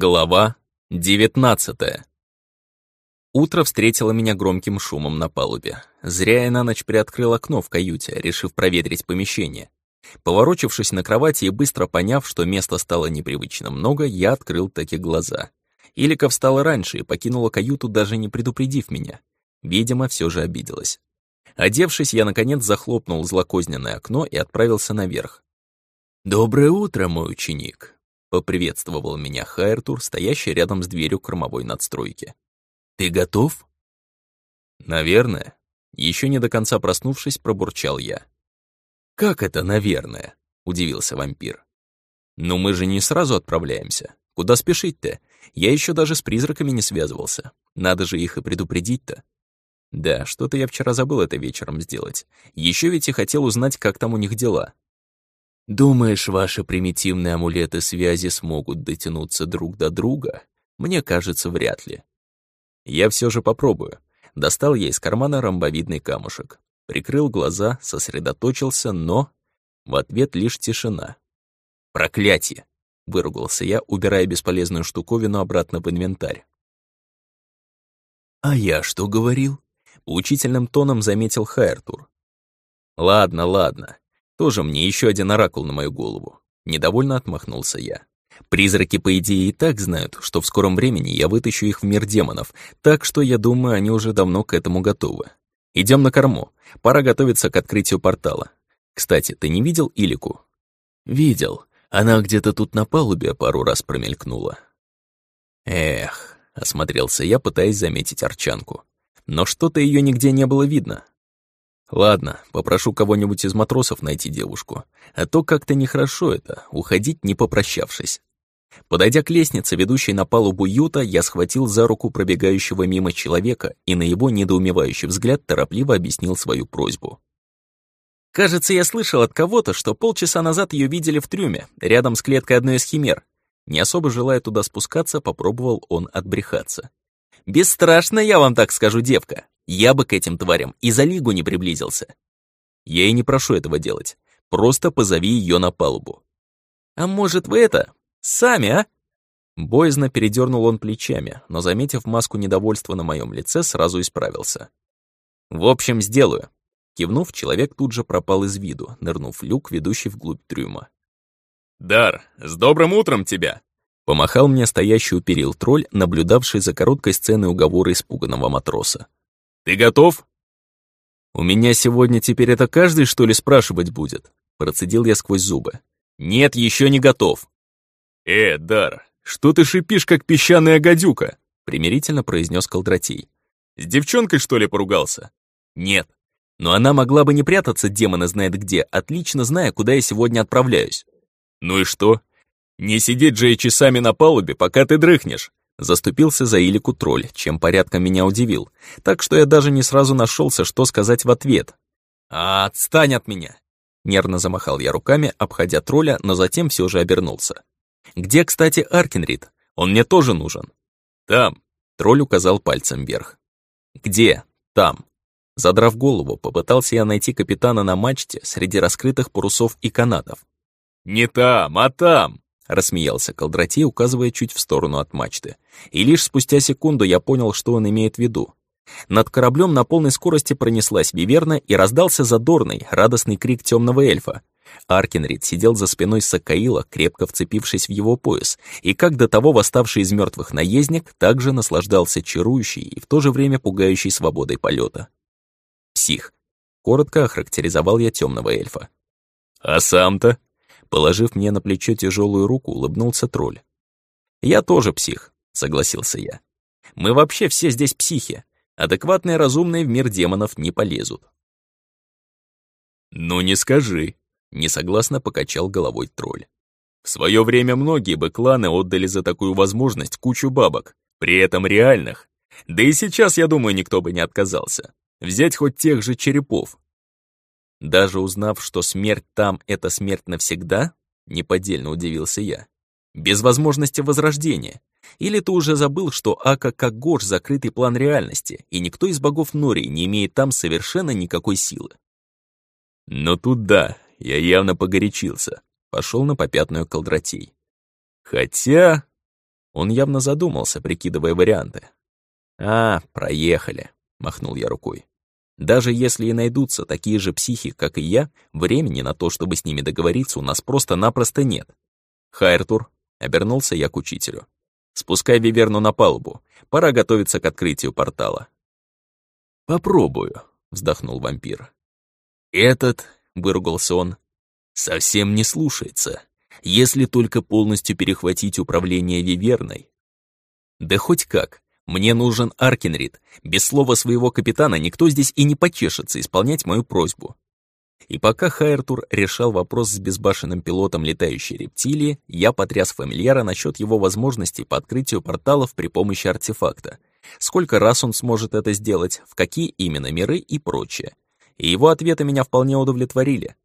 Глава 19 Утро встретило меня громким шумом на палубе. Зря я на ночь приоткрыл окно в каюте, решив проветрить помещение. Поворочившись на кровати и быстро поняв, что места стало непривычно много, я открыл таки глаза. Илика встала раньше и покинула каюту, даже не предупредив меня. Видимо, все же обиделась. Одевшись, я, наконец, захлопнул злокозненное окно и отправился наверх. «Доброе утро, мой ученик», Поприветствовал меня Хайртур, стоящий рядом с дверью кормовой надстройки. «Ты готов?» «Наверное». Еще не до конца проснувшись, пробурчал я. «Как это «наверное»?» — удивился вампир. «Ну мы же не сразу отправляемся. Куда спешить-то? Я еще даже с призраками не связывался. Надо же их и предупредить-то». Да, что-то я вчера забыл это вечером сделать. Еще ведь и хотел узнать, как там у них дела. Думаешь, ваши примитивные амулеты связи смогут дотянуться друг до друга? Мне кажется, вряд ли. Я все же попробую. Достал я из кармана ромбовидный камушек. Прикрыл глаза, сосредоточился, но... В ответ лишь тишина. «Проклятие!» — выругался я, убирая бесполезную штуковину обратно в инвентарь. «А я что говорил?» — учительным тоном заметил Хайртур. «Ладно, ладно. Тоже мне еще один оракул на мою голову. Недовольно отмахнулся я. Призраки, по идее, и так знают, что в скором времени я вытащу их в мир демонов, так что, я думаю, они уже давно к этому готовы. Идем на корму. Пора готовиться к открытию портала. Кстати, ты не видел Илику? Видел. Она где-то тут на палубе пару раз промелькнула. Эх, осмотрелся я, пытаясь заметить арчанку. Но что-то ее нигде не было видно. Ладно, попрошу кого-нибудь из матросов найти девушку. А то как-то нехорошо это, уходить не попрощавшись. Подойдя к лестнице, ведущей на палубу юта, я схватил за руку пробегающего мимо человека и на его недоумевающий взгляд торопливо объяснил свою просьбу. «Кажется, я слышал от кого-то, что полчаса назад ее видели в трюме, рядом с клеткой одной из химер». Не особо желая туда спускаться, попробовал он отбрехаться. «Бесстрашно, я вам так скажу, девка. Я бы к этим тварям и за лигу не приблизился. Я и не прошу этого делать. Просто позови ее на палубу. А может вы это, сами, а? Боязно передернул он плечами, но, заметив маску недовольства на моем лице, сразу исправился. «В общем, сделаю». Кивнув, человек тут же пропал из виду, нырнув в люк, ведущий вглубь трюма. «Дар, с добрым утром тебя!» Помахал мне стоящий у перил тролль, наблюдавший за короткой сценой уговора испуганного матроса. Ты готов?» «У меня сегодня теперь это каждый, что ли, спрашивать будет?» Процедил я сквозь зубы. «Нет, еще не готов». «Э, Дар, что ты шипишь, как песчаная гадюка?» Примирительно произнес Колдратей. «С девчонкой, что ли, поругался?» «Нет. Но она могла бы не прятаться, демона знает где, отлично зная, куда я сегодня отправляюсь». «Ну и что? Не сидеть же и часами на палубе, пока ты дрыхнешь. Заступился за Илику тролль, чем порядком меня удивил, так что я даже не сразу нашелся, что сказать в ответ. «А, отстань от меня!» Нервно замахал я руками, обходя тролля, но затем все же обернулся. «Где, кстати, Аркенрид? Он мне тоже нужен». «Там», — тролль указал пальцем вверх. «Где? Там». Задрав голову, попытался я найти капитана на мачте среди раскрытых парусов и канатов. «Не там, а там!» Рассмеялся Колдратей, указывая чуть в сторону от мачты. И лишь спустя секунду я понял, что он имеет в виду. Над кораблем на полной скорости пронеслась виверна и раздался задорный, радостный крик темного эльфа. Аркенрид сидел за спиной Сакаила, крепко вцепившись в его пояс, и как до того восставший из мертвых наездник также наслаждался чарующей и в то же время пугающей свободой полета. «Псих», — коротко охарактеризовал я темного эльфа. «А сам-то?» Положив мне на плечо тяжелую руку, улыбнулся тролль. «Я тоже псих», — согласился я. «Мы вообще все здесь психи. Адекватные разумные в мир демонов не полезут». «Ну не скажи», — несогласно покачал головой тролль. «В свое время многие бы кланы отдали за такую возможность кучу бабок, при этом реальных. Да и сейчас, я думаю, никто бы не отказался. Взять хоть тех же черепов, даже узнав, что смерть там — это смерть навсегда, неподдельно удивился я. Без возможности возрождения. Или ты уже забыл, что Ака как Гош — закрытый план реальности, и никто из богов Нори не имеет там совершенно никакой силы? Но тут да, я явно погорячился. Пошел на попятную колдратей. Хотя... Он явно задумался, прикидывая варианты. «А, проехали», — махнул я рукой. «Даже если и найдутся такие же психи, как и я, времени на то, чтобы с ними договориться, у нас просто-напросто нет». «Хайртур», — обернулся я к учителю. «Спускай Виверну на палубу. Пора готовиться к открытию портала». «Попробую», — вздохнул вампир. «Этот», — выругался он, — «совсем не слушается, если только полностью перехватить управление Виверной». «Да хоть как, мне нужен Аркенрид. Без слова своего капитана никто здесь и не почешется исполнять мою просьбу». И пока Хайртур решал вопрос с безбашенным пилотом летающей рептилии, я потряс фамильяра насчет его возможностей по открытию порталов при помощи артефакта. Сколько раз он сможет это сделать, в какие именно миры и прочее и его ответы меня вполне удовлетворили.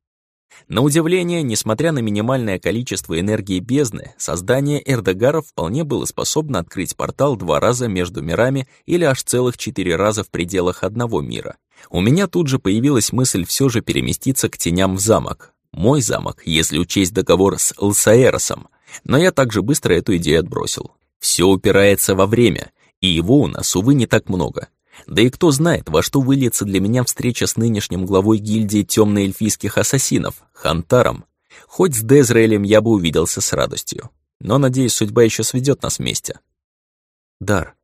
На удивление, несмотря на минимальное количество энергии бездны, создание Эрдегаров вполне было способно открыть портал два раза между мирами или аж целых четыре раза в пределах одного мира. У меня тут же появилась мысль все же переместиться к теням в замок. Мой замок, если учесть договор с Лсаэросом. Но я также быстро эту идею отбросил. Все упирается во время, и его у нас, увы, не так много. Да и кто знает, во что выльется для меня встреча с нынешним главой гильдии темно-эльфийских ассасинов, Хантаром. Хоть с Дезраэлем я бы увиделся с радостью. Но, надеюсь, судьба еще сведет нас вместе. Дар.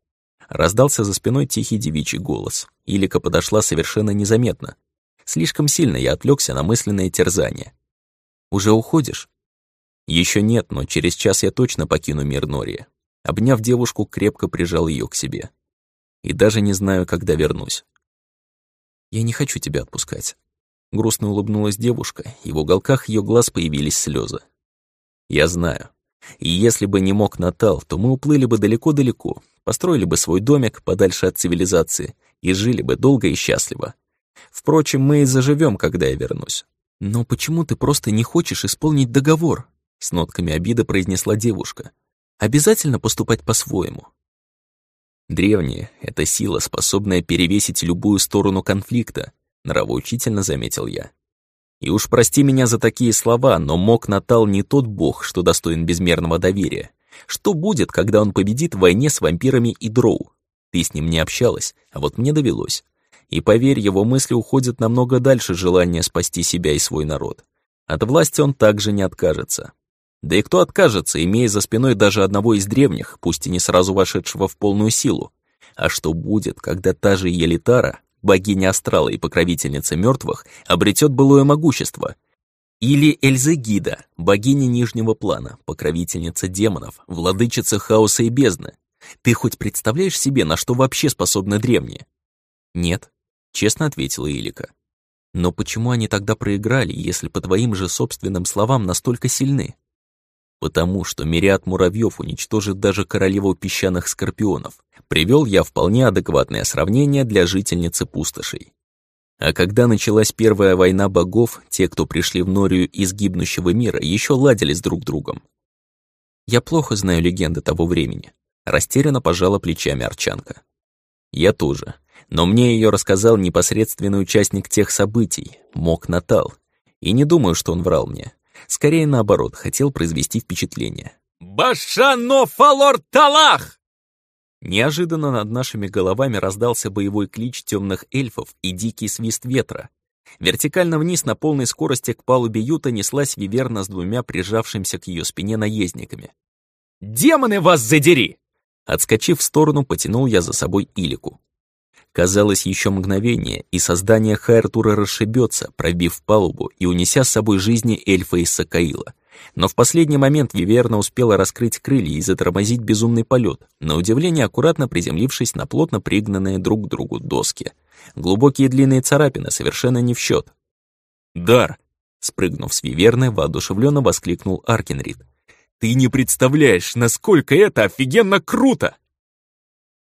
Раздался за спиной тихий девичий голос. Илика подошла совершенно незаметно. Слишком сильно я отвлекся на мысленное терзание. «Уже уходишь?» Еще нет, но через час я точно покину мир Нория. Обняв девушку, крепко прижал ее к себе и даже не знаю, когда вернусь. Я не хочу тебя отпускать. Грустно улыбнулась девушка, и в уголках ее глаз появились слезы. Я знаю. И если бы не мог Натал, то мы уплыли бы далеко-далеко, построили бы свой домик подальше от цивилизации и жили бы долго и счастливо. Впрочем, мы и заживем, когда я вернусь. Но почему ты просто не хочешь исполнить договор? С нотками обиды произнесла девушка. Обязательно поступать по-своему. Древние — это сила, способная перевесить любую сторону конфликта, нравоучительно заметил я. И уж прости меня за такие слова, но Мок Натал не тот бог, что достоин безмерного доверия. Что будет, когда он победит в войне с вампирами и дроу? Ты с ним не общалась, а вот мне довелось. И поверь, его мысли уходят намного дальше желания спасти себя и свой народ. От власти он также не откажется. Да и кто откажется, имея за спиной даже одного из древних, пусть и не сразу вошедшего в полную силу? А что будет, когда та же Елитара, богиня Астрала и покровительница мертвых, обретет былое могущество? Или Эльзегида, богиня Нижнего плана, покровительница демонов, владычица хаоса и бездны? Ты хоть представляешь себе, на что вообще способны древние? Нет, честно ответила Илика. Но почему они тогда проиграли, если по твоим же собственным словам настолько сильны? потому что мириад муравьев уничтожит даже королеву песчаных скорпионов. Привел я вполне адекватное сравнение для жительницы пустошей. А когда началась первая война богов, те, кто пришли в Норию из гибнущего мира, еще ладились друг другом. Я плохо знаю легенды того времени. Растерянно пожала плечами Арчанка. Я тоже. Но мне ее рассказал непосредственный участник тех событий, Мок Натал. И не думаю, что он врал мне. Скорее наоборот, хотел произвести впечатление. «Башано фалор талах!» Неожиданно над нашими головами раздался боевой клич темных эльфов и дикий свист ветра. Вертикально вниз на полной скорости к палубе юта неслась Виверна с двумя прижавшимся к ее спине наездниками. «Демоны вас задери!» Отскочив в сторону, потянул я за собой Илику. Казалось, еще мгновение, и создание Хайртура расшибется, пробив палубу и унеся с собой жизни эльфа из Сакаила. Но в последний момент Виверна успела раскрыть крылья и затормозить безумный полет, на удивление аккуратно приземлившись на плотно пригнанные друг к другу доски. Глубокие длинные царапины совершенно не в счет. «Дар!» — спрыгнув с Виверны, воодушевленно воскликнул Аркенрид. «Ты не представляешь, насколько это офигенно круто!»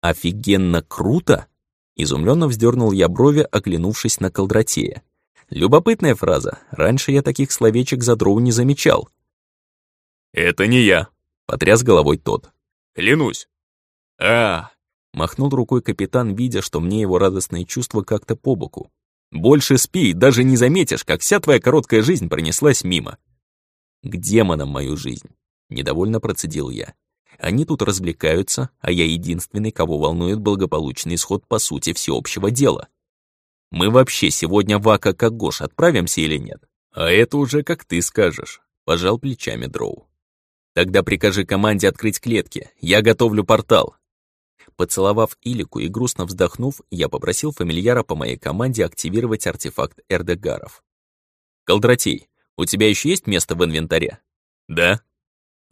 «Офигенно круто?» Изумленно вздернул я брови, оглянувшись на колдратея. Любопытная фраза. Раньше я таких словечек за дроу не замечал. «Это не я», — потряс головой тот. «Клянусь». «А!» — махнул рукой капитан, видя, что мне его радостные чувства как-то по боку. «Больше спи, даже не заметишь, как вся твоя короткая жизнь пронеслась мимо». «К демонам мою жизнь», — недовольно процедил я. Они тут развлекаются, а я единственный, кого волнует благополучный исход по сути всеобщего дела. Мы вообще сегодня в Ака Кагош отправимся или нет? А это уже как ты скажешь, пожал плечами Дроу. Тогда прикажи команде открыть клетки, я готовлю портал. Поцеловав Илику и грустно вздохнув, я попросил фамильяра по моей команде активировать артефакт Эрдегаров. «Колдратей, у тебя еще есть место в инвентаре?» «Да»,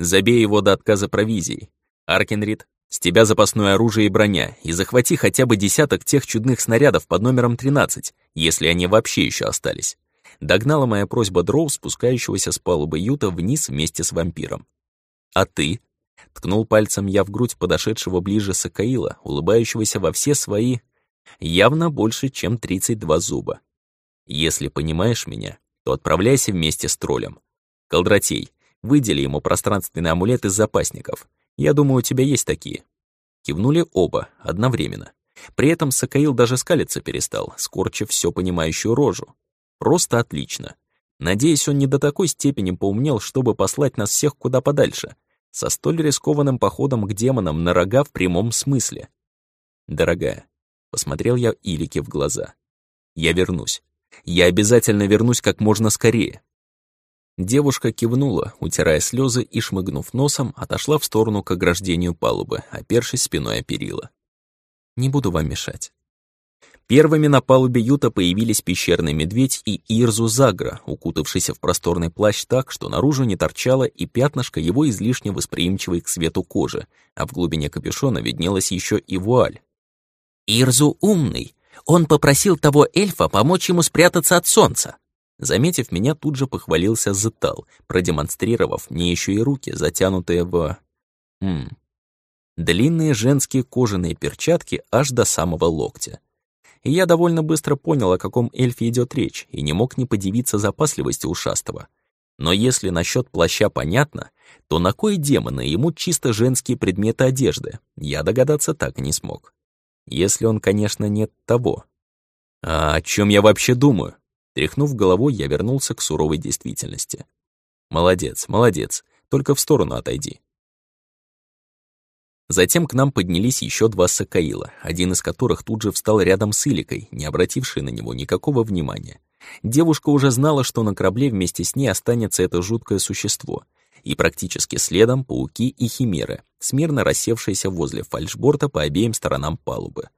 Забей его до отказа провизией. Аркенрид, с тебя запасное оружие и броня, и захвати хотя бы десяток тех чудных снарядов под номером 13, если они вообще еще остались. Догнала моя просьба Дроу, спускающегося с палубы Юта вниз вместе с вампиром. «А ты?» — ткнул пальцем я в грудь подошедшего ближе Сакаила, улыбающегося во все свои, явно больше, чем 32 зуба. «Если понимаешь меня, то отправляйся вместе с троллем. Колдратей, Выдели ему пространственный амулет из запасников. Я думаю, у тебя есть такие». Кивнули оба, одновременно. При этом Сакаил даже скалиться перестал, скорчив все понимающую рожу. Просто отлично. Надеюсь, он не до такой степени поумнел, чтобы послать нас всех куда подальше, со столь рискованным походом к демонам на рога в прямом смысле. «Дорогая», — посмотрел я Илике в глаза, — «я вернусь. Я обязательно вернусь как можно скорее. Девушка кивнула, утирая слезы и, шмыгнув носом, отошла в сторону к ограждению палубы, опершись спиной о перила. «Не буду вам мешать». Первыми на палубе Юта появились пещерный медведь и Ирзу Загра, укутавшийся в просторный плащ так, что наружу не торчало и пятнышко его излишне восприимчивой к свету кожи, а в глубине капюшона виднелась еще и вуаль. «Ирзу умный. Он попросил того эльфа помочь ему спрятаться от солнца», Заметив меня, тут же похвалился Зетал, продемонстрировав мне еще и руки, затянутые в... М Длинные женские кожаные перчатки аж до самого локтя. И я довольно быстро понял, о каком эльфе идет речь, и не мог не подивиться запасливости ушастого. Но если насчет плаща понятно, то на кой демона ему чисто женские предметы одежды, я догадаться так и не смог. Если он, конечно, нет того. А о чем я вообще думаю? Тряхнув головой, я вернулся к суровой действительности. «Молодец, молодец, только в сторону отойди». Затем к нам поднялись еще два Сакаила, один из которых тут же встал рядом с Иликой, не обратившей на него никакого внимания. Девушка уже знала, что на корабле вместе с ней останется это жуткое существо, и практически следом пауки и химеры, смирно рассевшиеся возле фальшборта по обеим сторонам палубы.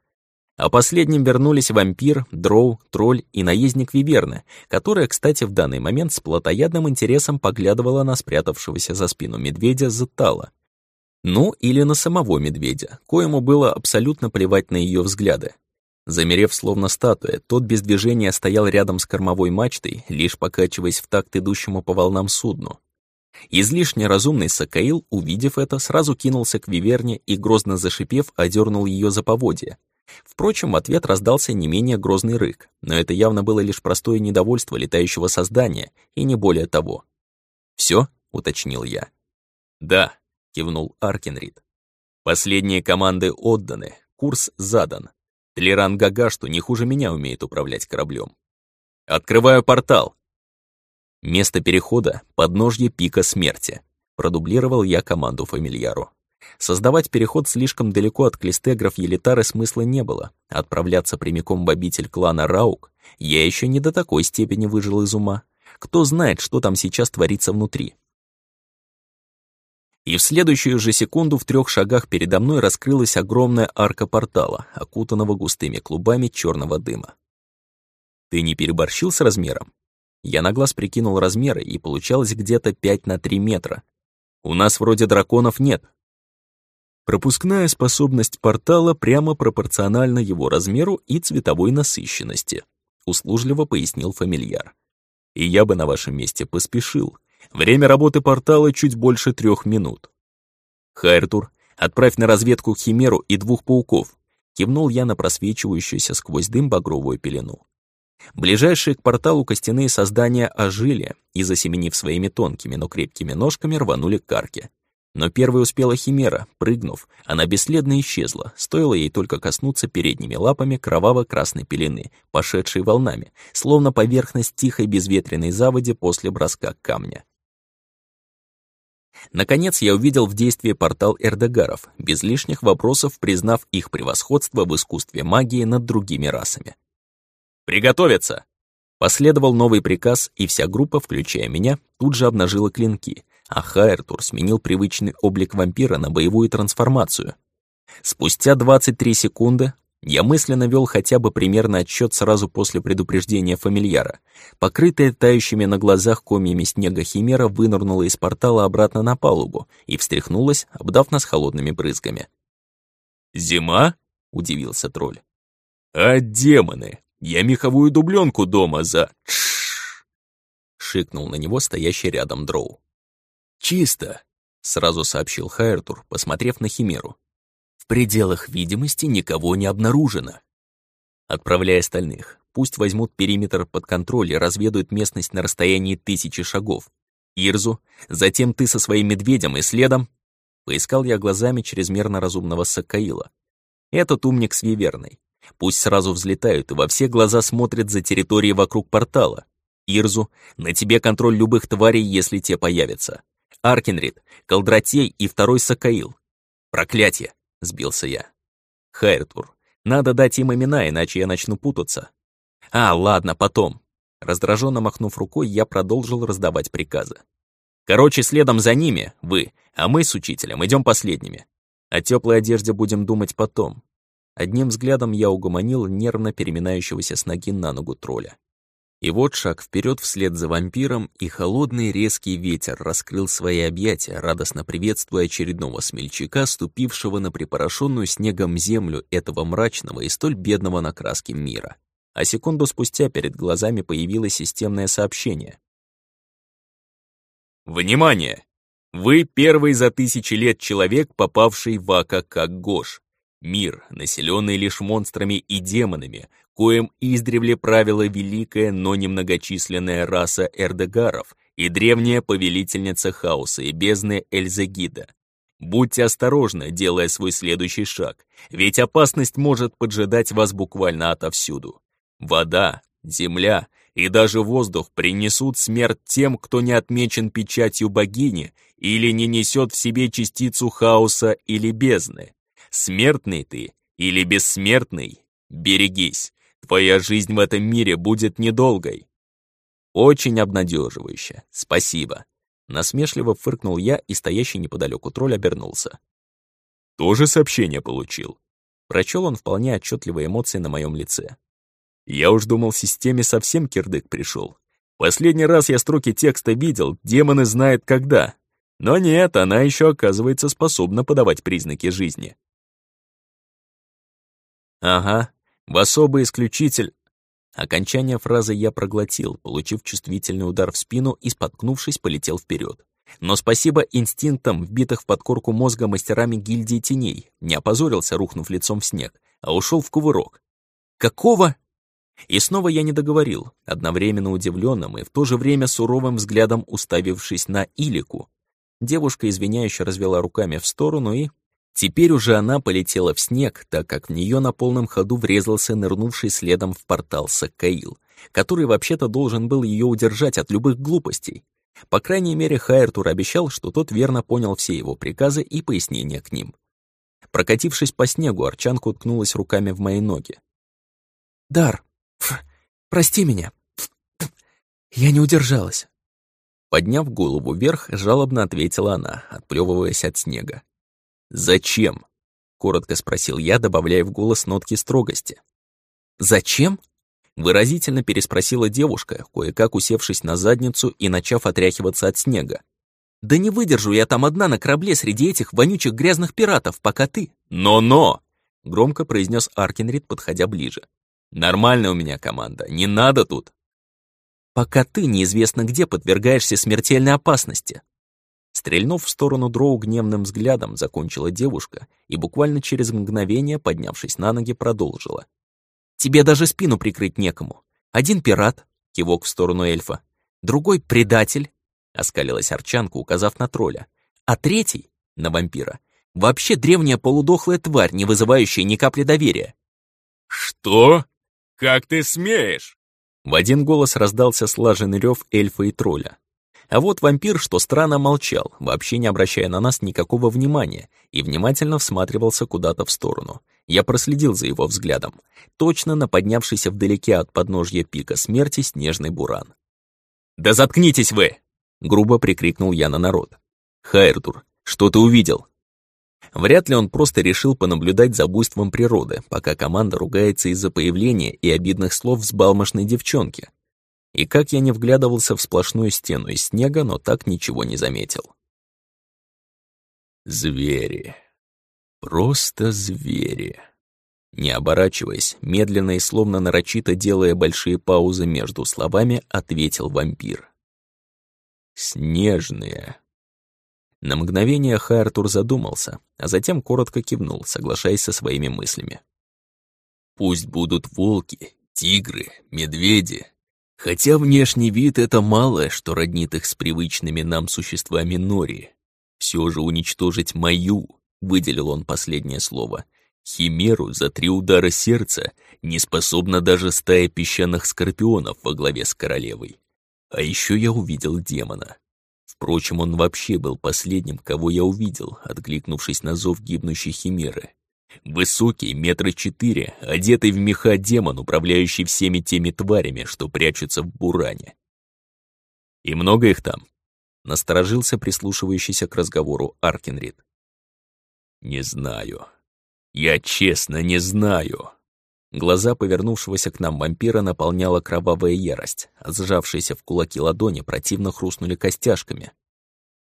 А последним вернулись вампир, дроу, тролль и наездник Виверны, которая, кстати, в данный момент с плотоядным интересом поглядывала на спрятавшегося за спину медведя Заттала. Ну, или на самого медведя, коему было абсолютно плевать на ее взгляды. Замерев словно статуя, тот без движения стоял рядом с кормовой мачтой, лишь покачиваясь в такт идущему по волнам судну. Излишне разумный Сакаил, увидев это, сразу кинулся к Виверне и, грозно зашипев, одернул ее за поводья. Впрочем, в ответ раздался не менее грозный рык, но это явно было лишь простое недовольство летающего создания, и не более того. «Всё?» — уточнил я. «Да», — кивнул Аркенрид. «Последние команды отданы, курс задан. Тлеран Гагашту не хуже меня умеет управлять кораблем. Открываю портал!» Место перехода — подножье пика смерти. Продублировал я команду фамильяру. Создавать переход слишком далеко от клестегров Елитары смысла не было. Отправляться прямиком в обитель клана Раук я еще не до такой степени выжил из ума. Кто знает, что там сейчас творится внутри. И в следующую же секунду в трех шагах передо мной раскрылась огромная арка портала, окутанного густыми клубами черного дыма. Ты не переборщил с размером? Я на глаз прикинул размеры, и получалось где-то 5 на 3 метра. У нас вроде драконов нет, Пропускная способность портала прямо пропорциональна его размеру и цветовой насыщенности, услужливо пояснил фамильяр. И я бы на вашем месте поспешил. Время работы портала чуть больше трех минут. Хайртур, отправь на разведку Химеру и двух пауков. Кивнул я на просвечивающуюся сквозь дым багровую пелену. Ближайшие к порталу костяные создания ожили и, засеменив своими тонкими, но крепкими ножками, рванули к карке. Но первой успела Химера, прыгнув, она бесследно исчезла, стоило ей только коснуться передними лапами кроваво-красной пелены, пошедшей волнами, словно поверхность тихой безветренной заводи после броска камня. Наконец я увидел в действии портал Эрдегаров, без лишних вопросов признав их превосходство в искусстве магии над другими расами. «Приготовиться!» Последовал новый приказ, и вся группа, включая меня, тут же обнажила клинки, а Хайртур сменил привычный облик вампира на боевую трансформацию. Спустя 23 секунды я мысленно вел хотя бы примерно отсчет сразу после предупреждения фамильяра. Покрытая тающими на глазах комьями снега химера вынырнула из портала обратно на палубу и встряхнулась, обдав нас холодными брызгами. «Зима?» — удивился тролль. «А демоны! Я меховую дубленку дома за...» шикнул на него стоящий рядом дроу. «Чисто!» — сразу сообщил Хайртур, посмотрев на химеру. В пределах видимости никого не обнаружено. Отправляя остальных, пусть возьмут периметр под контроль и разведают местность на расстоянии тысячи шагов. Ирзу, затем ты со своим медведем и следом. Поискал я глазами чрезмерно разумного Сакаила. Этот умник с Виверной. Пусть сразу взлетают и во все глаза смотрят за территорией вокруг портала. Ирзу, на тебе контроль любых тварей, если те появятся. Аркенрид, Колдратей и второй Сакаил. Проклятие! Сбился я. Хайртур. Надо дать им имена, иначе я начну путаться. А, ладно, потом. Раздраженно махнув рукой, я продолжил раздавать приказы. Короче, следом за ними, вы, а мы с учителем идем последними. О теплой одежде будем думать потом. Одним взглядом я угомонил нервно переминающегося с ноги на ногу тролля. И вот шаг вперед вслед за вампиром, и холодный резкий ветер раскрыл свои объятия, радостно приветствуя очередного смельчака, ступившего на припорошенную снегом землю этого мрачного и столь бедного на краске мира. А секунду спустя перед глазами появилось системное сообщение. «Внимание! Вы первый за тысячи лет человек, попавший в Ака как Гош. Мир, населенный лишь монстрами и демонами, коим издревле правила великая, но немногочисленная раса эрдегаров и древняя повелительница хаоса и бездны Эльзагида. Будьте осторожны, делая свой следующий шаг, ведь опасность может поджидать вас буквально отовсюду. Вода, земля и даже воздух принесут смерть тем, кто не отмечен печатью богини или не несет в себе частицу хаоса или бездны. Смертный ты или бессмертный, берегись, твоя жизнь в этом мире будет недолгой. Очень обнадеживающе, спасибо. Насмешливо фыркнул я, и стоящий неподалеку тролль обернулся. Тоже сообщение получил. Прочел он вполне отчетливые эмоции на моем лице. Я уж думал, системе совсем кирдык пришел. Последний раз я строки текста видел, демоны знают когда. Но нет, она еще оказывается способна подавать признаки жизни. Ага, в особый исключитель... Окончание фразы я проглотил, получив чувствительный удар в спину и, споткнувшись, полетел вперед. Но спасибо инстинктам, вбитых в подкорку мозга мастерами гильдии теней, не опозорился, рухнув лицом в снег, а ушел в кувырок. Какого? И снова я не договорил, одновременно удивленным и в то же время суровым взглядом уставившись на Илику. Девушка извиняюще развела руками в сторону и Теперь уже она полетела в снег, так как в нее на полном ходу врезался нырнувший следом в портал Саккаил, который вообще-то должен был ее удержать от любых глупостей. По крайней мере, Хайртур обещал, что тот верно понял все его приказы и пояснения к ним. Прокатившись по снегу, Арчанка уткнулась руками в мои ноги. «Дар, ф, прости меня. Я не удержалась». Подняв голову вверх, жалобно ответила она, отплевываясь от снега. «Зачем?» — коротко спросил я, добавляя в голос нотки строгости. «Зачем?» — выразительно переспросила девушка, кое-как усевшись на задницу и начав отряхиваться от снега. «Да не выдержу я там одна на корабле среди этих вонючих грязных пиратов, пока ты...» «Но-но!» — громко произнес Аркенрид, подходя ближе. «Нормальная у меня команда, не надо тут!» «Пока ты неизвестно где подвергаешься смертельной опасности», Стрельнув в сторону дроу гневным взглядом, закончила девушка и буквально через мгновение, поднявшись на ноги, продолжила. «Тебе даже спину прикрыть некому. Один пират», — кивок в сторону эльфа, «другой — предатель», — оскалилась Арчанка, указав на тролля, «а третий — на вампира. Вообще древняя полудохлая тварь, не вызывающая ни капли доверия». «Что? Как ты смеешь?» В один голос раздался слаженный рев эльфа и тролля. А вот вампир, что странно, молчал, вообще не обращая на нас никакого внимания, и внимательно всматривался куда-то в сторону. Я проследил за его взглядом. Точно на поднявшийся вдалеке от подножья пика смерти снежный буран. «Да заткнитесь вы!» — грубо прикрикнул я на народ. «Хайртур, что ты увидел?» Вряд ли он просто решил понаблюдать за буйством природы, пока команда ругается из-за появления и обидных слов взбалмошной девчонки. И как я не вглядывался в сплошную стену из снега, но так ничего не заметил. Звери. Просто звери. Не оборачиваясь, медленно и словно нарочито делая большие паузы между словами, ответил вампир. «Снежные». На мгновение Хайртур задумался, а затем коротко кивнул, соглашаясь со своими мыслями. «Пусть будут волки, тигры, медведи. Хотя внешний вид — это малое, что роднит их с привычными нам существами Нори. Все же уничтожить мою, выделил он последнее слово, химеру за три удара сердца не способна даже стая песчаных скорпионов во главе с королевой. А еще я увидел демона. Впрочем, он вообще был последним, кого я увидел, откликнувшись на зов гибнущей химеры. Высокий, метра четыре, одетый в меха демон, управляющий всеми теми тварями, что прячутся в буране. И много их там? Насторожился прислушивающийся к разговору Аркенрид. «Не знаю. Я честно не знаю». Глаза повернувшегося к нам вампира наполняла кровавая ярость, а сжавшиеся в кулаки ладони противно хрустнули костяшками.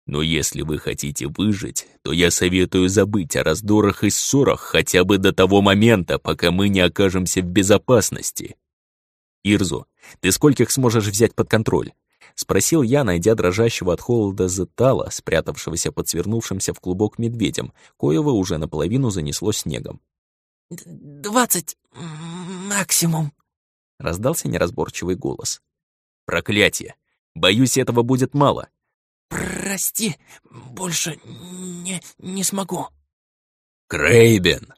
Но если вы хотите выжить, то я советую забыть о раздорах и ссорах хотя бы до того момента, пока мы не окажемся в безопасности. Ирзу, ты скольких сможешь взять под контроль? — спросил я, найдя дрожащего от холода Зетала, спрятавшегося под свернувшимся в клубок медведем, коего уже наполовину занесло снегом. «Двадцать максимум», — раздался неразборчивый голос. «Проклятие! Боюсь, этого будет мало». «Прости, больше не, не смогу». «Крейбен!»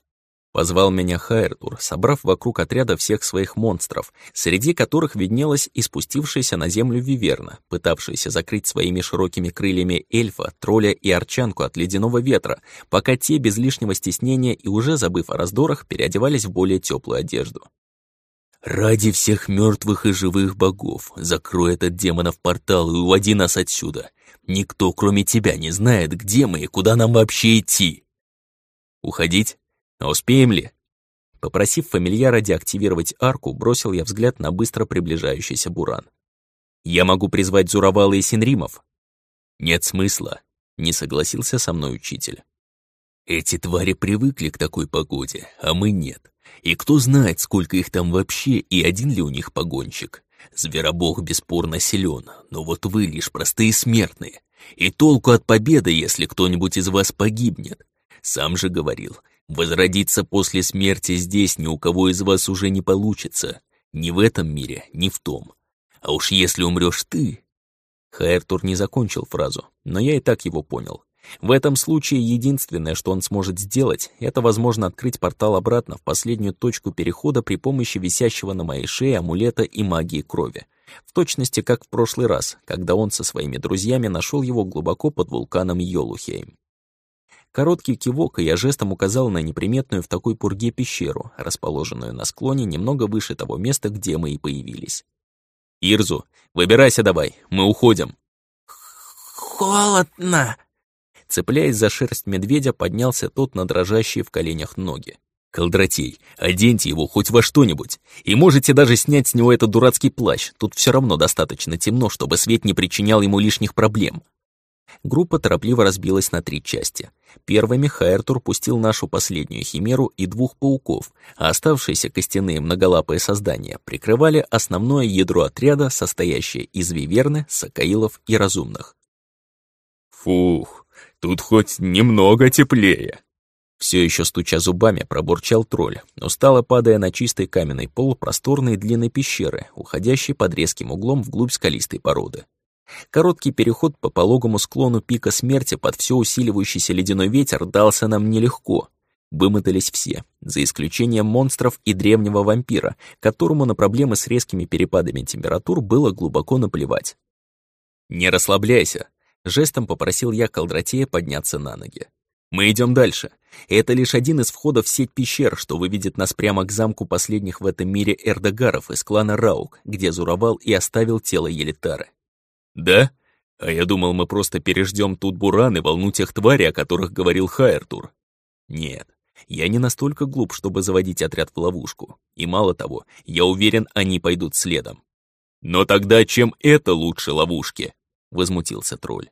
Позвал меня Хайртур, собрав вокруг отряда всех своих монстров, среди которых виднелась и спустившаяся на землю Виверна, пытавшаяся закрыть своими широкими крыльями эльфа, тролля и арчанку от ледяного ветра, пока те без лишнего стеснения и уже забыв о раздорах, переодевались в более теплую одежду. «Ради всех мертвых и живых богов, закрой этот демонов портал и уводи нас отсюда. Никто, кроме тебя, не знает, где мы и куда нам вообще идти». «Уходить?» А успеем ли? Попросив фамильяра деактивировать арку, бросил я взгляд на быстро приближающийся буран. «Я могу призвать Зуровала и Синримов?» «Нет смысла», — не согласился со мной учитель. «Эти твари привыкли к такой погоде, а мы нет. И кто знает, сколько их там вообще, и один ли у них погонщик. Зверобог бесспорно силен, но вот вы лишь простые смертные. И толку от победы, если кто-нибудь из вас погибнет. Сам же говорил, Возродиться после смерти здесь ни у кого из вас уже не получится. Ни в этом мире, ни в том. А уж если умрешь ты... Хайртур не закончил фразу, но я и так его понял. В этом случае единственное, что он сможет сделать, это, возможно, открыть портал обратно в последнюю точку перехода при помощи висящего на моей шее амулета и магии крови. В точности, как в прошлый раз, когда он со своими друзьями нашел его глубоко под вулканом Йолухейм. Короткий кивок, и я жестом указал на неприметную в такой пурге пещеру, расположенную на склоне немного выше того места, где мы и появились. «Ирзу, выбирайся давай, мы уходим!» «Холодно!» Цепляясь за шерсть медведя, поднялся тот на дрожащие в коленях ноги. «Колдратей, оденьте его хоть во что-нибудь, и можете даже снять с него этот дурацкий плащ, тут все равно достаточно темно, чтобы свет не причинял ему лишних проблем». Группа торопливо разбилась на три части. Первыми Хайртур пустил нашу последнюю химеру и двух пауков, а оставшиеся костяные многолапые создания прикрывали основное ядро отряда, состоящее из виверны, сакаилов и разумных. «Фух, тут хоть немного теплее», все еще стуча зубами, пробурчал тролль, устало падая на чистый каменный пол просторной длинной пещеры, уходящей под резким углом вглубь скалистой породы. Короткий переход по пологому склону пика смерти под все усиливающийся ледяной ветер дался нам нелегко. Вымотались все, за исключением монстров и древнего вампира, которому на проблемы с резкими перепадами температур было глубоко наплевать. Не расслабляйся. Жестом попросил я Колдратея подняться на ноги. Мы идем дальше. Это лишь один из входов в сеть пещер, что выведет нас прямо к замку последних в этом мире эрдогаров из клана Раук, где Зуровал и оставил тело Елитары. Да? А я думал, мы просто переждем тут буран и волну тех тварей, о которых говорил Хайертур. Нет, я не настолько глуп, чтобы заводить отряд в ловушку. И мало того, я уверен, они пойдут следом. Но тогда чем это лучше ловушки? Возмутился тролль.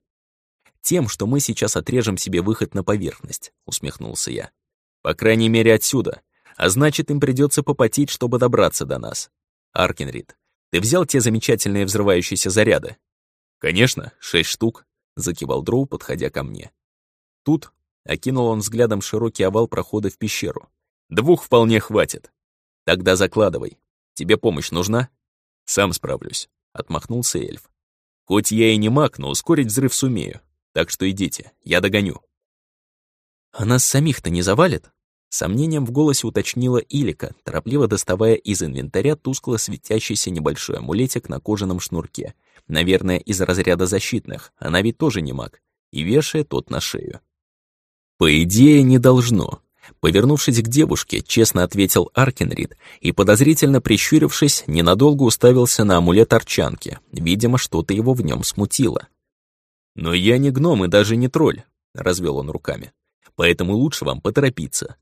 Тем, что мы сейчас отрежем себе выход на поверхность, усмехнулся я. По крайней мере, отсюда. А значит, им придется попотеть, чтобы добраться до нас. Аркенрид, ты взял те замечательные взрывающиеся заряды? Конечно, шесть штук, закивал Дроу, подходя ко мне. Тут Окинул он взглядом широкий овал прохода в пещеру. «Двух вполне хватит. Тогда закладывай. Тебе помощь нужна?» «Сам справлюсь», — отмахнулся эльф. «Хоть я и не маг, но ускорить взрыв сумею. Так что идите, я догоню». «А нас самих-то не завалит?» Сомнением в голосе уточнила Илика, торопливо доставая из инвентаря тускло светящийся небольшой амулетик на кожаном шнурке. Наверное, из разряда защитных, она ведь тоже не маг, и вешая тот на шею. По идее, не должно. Повернувшись к девушке, честно ответил Аркенрид и, подозрительно прищурившись, ненадолго уставился на амулет Арчанки. Видимо, что-то его в нем смутило. «Но я не гном и даже не тролль», — развел он руками. «Поэтому лучше вам поторопиться».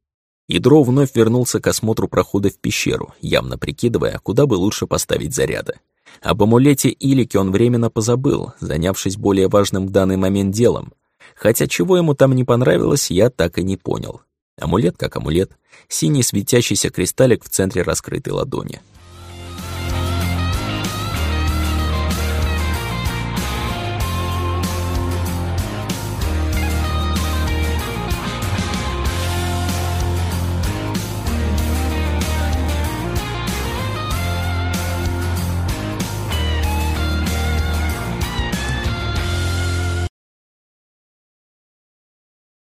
Ядро вновь вернулся к осмотру прохода в пещеру, явно прикидывая, куда бы лучше поставить заряды. Об амулете Илики он временно позабыл, занявшись более важным в данный момент делом Хотя чего ему там не понравилось, я так и не понял. Амулет как амулет, синий светящийся кристаллик в центре раскрытой ладони —